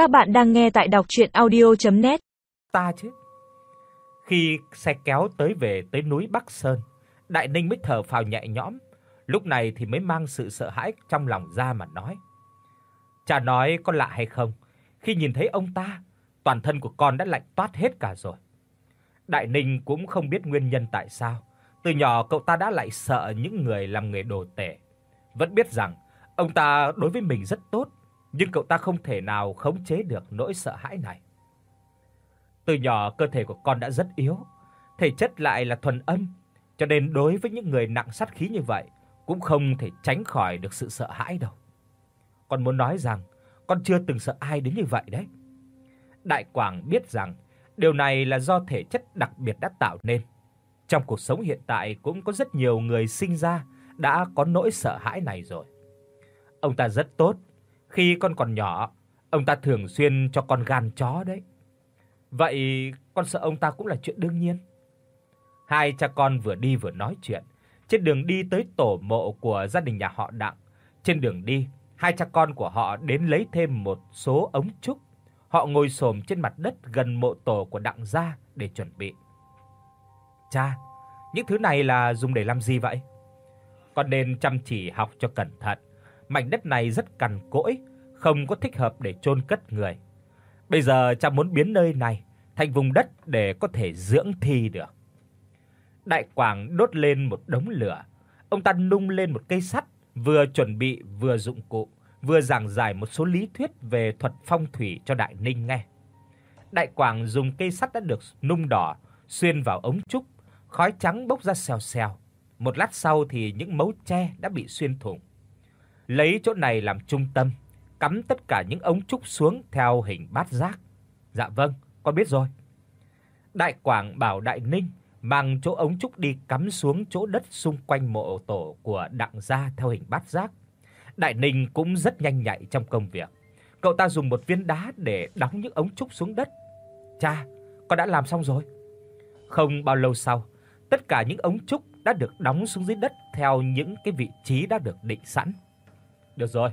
Các bạn đang nghe tại đọc audio net. Ta chứ. Khi xe kéo tới về tới núi Bắc Sơn, Đại Ninh mới thở phào nhẹ nhõm, lúc này thì mới mang sự sợ hãi trong lòng ra mà nói: "Cha nói có lạ hay không, khi nhìn thấy ông ta, toàn thân của con đã lạnh toát hết cả rồi." Đại Ninh cũng không biết nguyên nhân tại sao, từ nhỏ cậu ta đã lại sợ những người làm nghề đồ tể, vẫn biết rằng ông ta đối với mình rất tốt, nhưng cậu ta không thể nào khống chế được nỗi sợ hãi này. Từ nhỏ cơ thể của con đã rất yếu, thể chất lại là thuần âm, cho nên đối với những người nặng sát khí như vậy cũng không thể tránh khỏi được sự sợ hãi đâu. Con muốn nói rằng con chưa từng sợ ai đến như vậy đấy. Đại Quảng biết rằng điều này là do thể chất đặc biệt đã tạo nên. Trong cuộc sống hiện tại cũng có rất nhiều người sinh ra đã có nỗi sợ hãi này rồi. Ông ta rất tốt, khi con còn nhỏ, ông ta thường xuyên cho con gan chó đấy. Vậy con sợ ông ta cũng là chuyện đương nhiên. Hai cha con vừa đi vừa nói chuyện, trên đường đi tới tổ mộ của gia đình nhà họ Đặng. Trên đường đi, hai cha con của họ đến lấy thêm một số ống trúc. Họ ngồi xổm trên mặt đất gần mộ tổ của Đặng gia để chuẩn bị. "Cha, những thứ này là dùng để làm gì vậy?" Con nên chăm chỉ học cho cẩn thận. Mảnh đất này rất cằn cỗi, không có thích hợp để chôn cất người. Bây giờ cha muốn biến nơi này thành vùng đất để có thể dưỡng thi được. Đại Quảng đốt lên một đống lửa, ông ta nung lên một cây sắt, vừa chuẩn bị vừa dụng cụ, vừa giảng giải một số lý thuyết về thuật phong thủy cho Đại Ninh nghe. Đại Quảng dùng cây sắt đã được nung đỏ xuyên vào ống trúc, khói trắng bốc ra xèo xèo. Một lát sau thì những mấu tre đã bị xuyên thủng. Lấy chỗ này làm trung tâm, cắm tất cả những ống trúc xuống theo hình bát giác. Dạ vâng, con biết rồi. Đại Quảng bảo Đại Ninh mang chỗ ống trúc đi cắm xuống chỗ đất xung quanh mộ tổ của Đặng gia theo hình bát giác. Đại Ninh cũng rất nhanh nhạy trong công việc. Cậu ta dùng một viên đá để đóng những ống trúc xuống đất. "Cha, con đã làm xong rồi." Không bao lâu sau, tất cả những ống trúc đã được đóng xuống dưới đất theo những cái vị trí đã được định sẵn. Được rồi,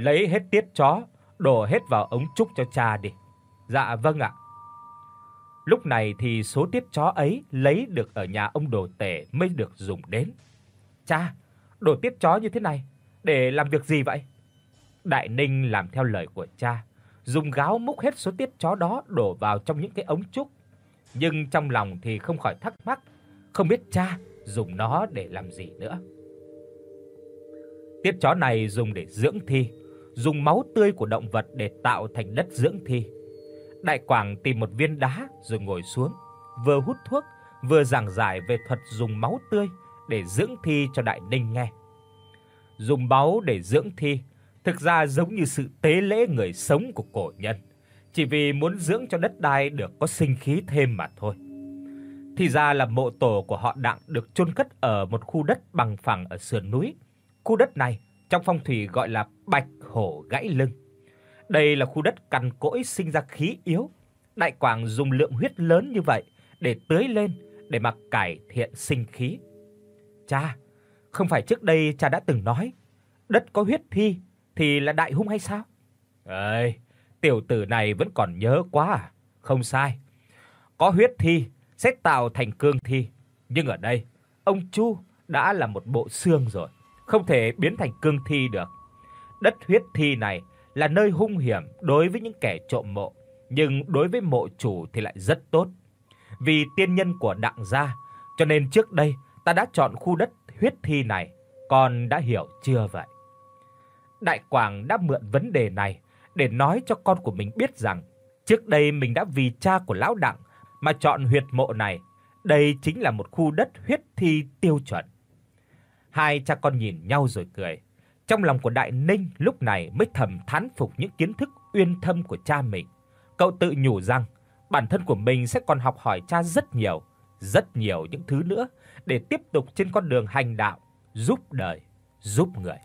lấy hết tiết chó, đổ hết vào ống trúc cho cha đi. Dạ vâng ạ. Lúc này thì số tiết chó ấy lấy được ở nhà ông đồ tể mới được dùng đến. Cha, đổ tiết chó như thế này để làm việc gì vậy? Đại Ninh làm theo lời của cha, dùng gáo múc hết số tiết chó đó đổ vào trong những cái ống trúc. Nhưng trong lòng thì không khỏi thắc mắc, không biết cha dùng nó để làm gì nữa. Tiết chó này dùng để dưỡng thi, dùng máu tươi của động vật để tạo thành đất dưỡng thi. Đại Quảng tìm một viên đá rồi ngồi xuống, vừa hút thuốc, vừa giảng giải về thuật dùng máu tươi để dưỡng thi cho Đại Ninh nghe. Dùng máu để dưỡng thi thực ra giống như sự tế lễ người sống của cổ nhân, chỉ vì muốn dưỡng cho đất đai được có sinh khí thêm mà thôi. Thì ra là mộ tổ của họ Đặng được chôn cất ở một khu đất bằng phẳng ở sườn núi. Khu đất này trong phong thủy gọi là Bạch Hổ gãy lưng. Đây là khu đất cằn cỗi sinh ra khí yếu. Đại Quảng dùng lượng huyết lớn như vậy để tưới lên để mà cải thiện sinh khí. Cha, không phải trước đây cha đã từng nói, đất có huyết thi thì là đại hung hay sao? Ơi, tiểu tử này vẫn còn nhớ quá à? Không sai. Có huyết thi sẽ tạo thành cương thi, nhưng ở đây, ông Chu đã là một bộ xương rồi, không thể biến thành cương thi được. Đất huyết thi này là nơi hung hiểm đối với những kẻ trộm mộ, nhưng đối với mộ chủ thì lại rất tốt. Vì tiên nhân của Đặng gia, cho nên trước đây ta đã chọn khu đất huyết thi này, con đã hiểu chưa vậy? Đại Quảng đã mượn vấn đề này để nói cho con của mình biết rằng trước đây mình đã vì cha của lão Đặng mà chọn huyệt mộ này, đây chính là một khu đất huyết thi tiêu chuẩn. Hai cha con nhìn nhau rồi cười. Trong lòng của Đại Ninh lúc này mới thầm thán phục những kiến thức uyên thâm của cha mình. Cậu tự nhủ rằng bản thân của mình sẽ còn học hỏi cha rất nhiều, rất nhiều những thứ nữa để tiếp tục trên con đường hành đạo, giúp đời, giúp người.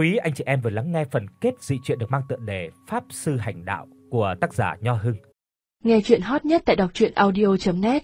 Quý anh chị em vừa lắng nghe phần kết dị truyện được mang tựa đề Pháp sư hành đạo của tác giả Nho Hưng. Nghe truyện hot nhất tại doctruyenaudio.net